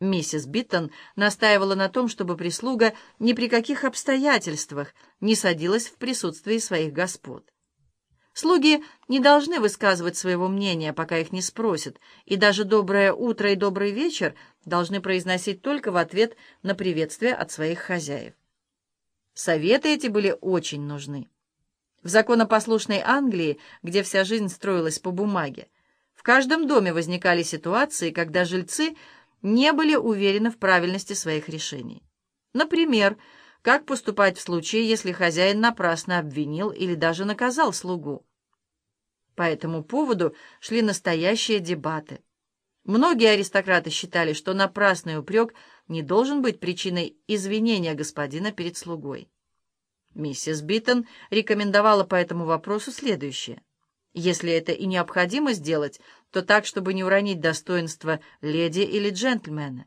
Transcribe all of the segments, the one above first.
Миссис Биттон настаивала на том, чтобы прислуга ни при каких обстоятельствах не садилась в присутствии своих господ. Слуги не должны высказывать своего мнения, пока их не спросят, и даже «доброе утро» и «добрый вечер» должны произносить только в ответ на приветствие от своих хозяев. Советы эти были очень нужны. В законопослушной Англии, где вся жизнь строилась по бумаге, в каждом доме возникали ситуации, когда жильцы – не были уверены в правильности своих решений. Например, как поступать в случае, если хозяин напрасно обвинил или даже наказал слугу. По этому поводу шли настоящие дебаты. Многие аристократы считали, что напрасный упрек не должен быть причиной извинения господина перед слугой. Миссис Биттон рекомендовала по этому вопросу следующее. Если это и необходимо сделать, то так, чтобы не уронить достоинство леди или джентльмена.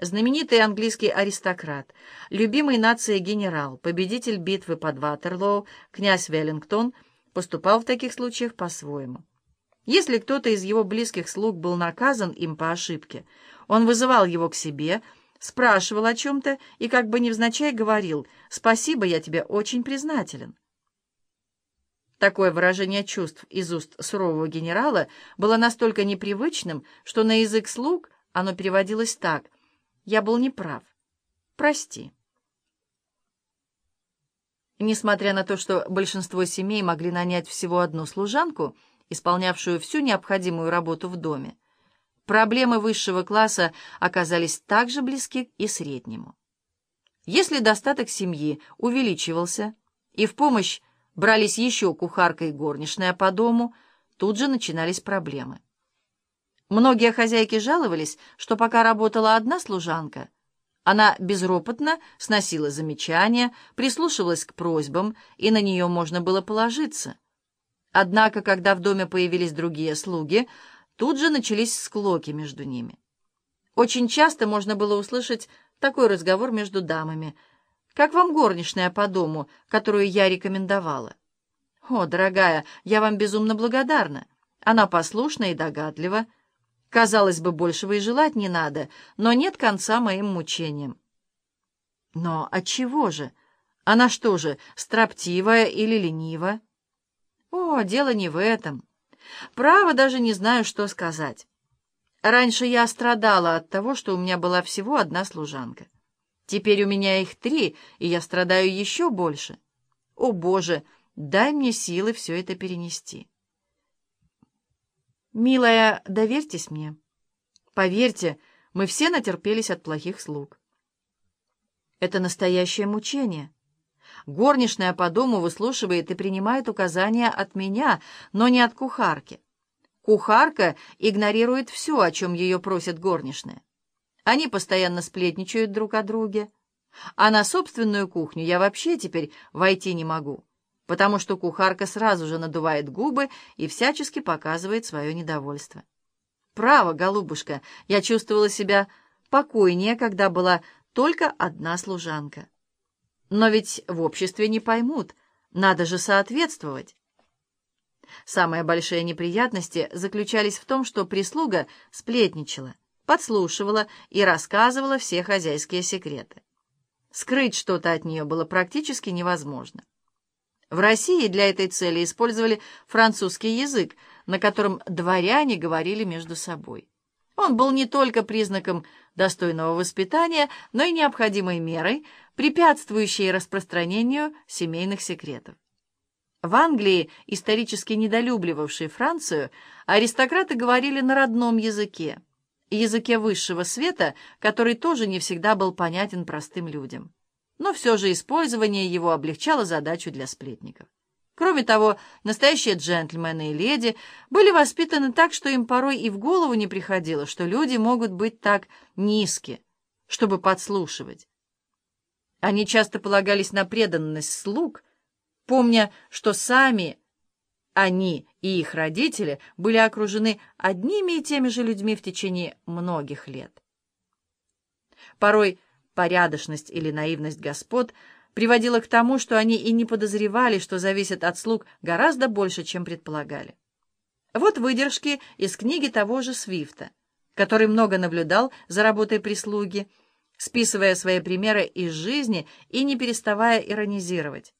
Знаменитый английский аристократ, любимый нацией генерал, победитель битвы под Ватерлоу, князь Веллингтон, поступал в таких случаях по-своему. Если кто-то из его близких слуг был наказан им по ошибке, он вызывал его к себе, спрашивал о чем-то и как бы невзначай говорил «Спасибо, я тебе очень признателен». Такое выражение чувств из уст сурового генерала было настолько непривычным, что на язык слуг оно переводилось так «Я был неправ. Прости». Несмотря на то, что большинство семей могли нанять всего одну служанку, исполнявшую всю необходимую работу в доме, проблемы высшего класса оказались также близки и среднему. Если достаток семьи увеличивался, и в помощь брались еще кухарка и горничная по дому, тут же начинались проблемы. Многие хозяйки жаловались, что пока работала одна служанка, она безропотно сносила замечания, прислушивалась к просьбам, и на нее можно было положиться. Однако, когда в доме появились другие слуги, тут же начались склоки между ними. Очень часто можно было услышать такой разговор между дамами — как вам горничная по дому, которую я рекомендовала? О, дорогая, я вам безумно благодарна. Она послушна и догадлива. Казалось бы, большего и желать не надо, но нет конца моим мучениям. Но от чего же? Она что же, строптивая или ленива? О, дело не в этом. Право, даже не знаю, что сказать. Раньше я страдала от того, что у меня была всего одна служанка. Теперь у меня их три, и я страдаю еще больше. О, Боже, дай мне силы все это перенести. Милая, доверьтесь мне. Поверьте, мы все натерпелись от плохих слуг. Это настоящее мучение. Горничная по дому выслушивает и принимает указания от меня, но не от кухарки. Кухарка игнорирует все, о чем ее просит горничная. Они постоянно сплетничают друг о друге. А на собственную кухню я вообще теперь войти не могу, потому что кухарка сразу же надувает губы и всячески показывает свое недовольство. Право, голубушка, я чувствовала себя покойнее, когда была только одна служанка. Но ведь в обществе не поймут, надо же соответствовать. Самые большие неприятности заключались в том, что прислуга сплетничала подслушивала и рассказывала все хозяйские секреты. Скрыть что-то от нее было практически невозможно. В России для этой цели использовали французский язык, на котором дворяне говорили между собой. Он был не только признаком достойного воспитания, но и необходимой мерой, препятствующей распространению семейных секретов. В Англии, исторически недолюбливавшей Францию, аристократы говорили на родном языке – языке высшего света, который тоже не всегда был понятен простым людям. Но все же использование его облегчало задачу для сплетников. Кроме того, настоящие джентльмены и леди были воспитаны так, что им порой и в голову не приходило, что люди могут быть так низки, чтобы подслушивать. Они часто полагались на преданность слуг, помня, что сами они и их родители были окружены одними и теми же людьми в течение многих лет. Порой порядочность или наивность господ приводила к тому, что они и не подозревали, что зависят от слуг гораздо больше, чем предполагали. Вот выдержки из книги того же Свифта, который много наблюдал за работой прислуги, списывая свои примеры из жизни и не переставая иронизировать.